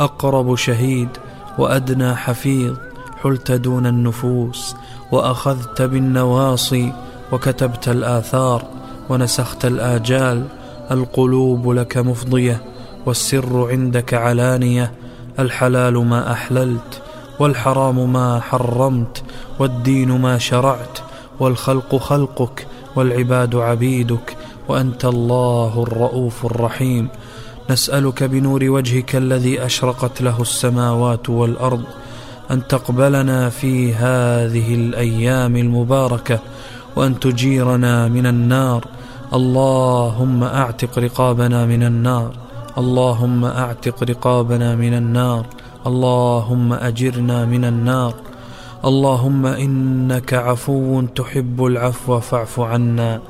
أقرب شهيد وأدنى حفيظ حلت دون النفوس وأخذت بالنواصي وكتبت الآثار ونسخت الآجال القلوب لك مفضية والسر عندك علانية الحلال ما أحللت والحرام ما حرمت والدين ما شرعت والخلق خلقك والعباد عبيدك وأنت الله الرؤوف الرحيم. نسألك بنور وجهك الذي أشرقت له السماوات والأرض أن تقبلنا في هذه الأيام المباركة وأن تجيرنا من النار. اللهم أعتق رقابنا من النار. اللهم أعتق رقابنا من النار. اللهم أجرنا من النار. اللهم إنك عفو تحب العفو فاعف عنا.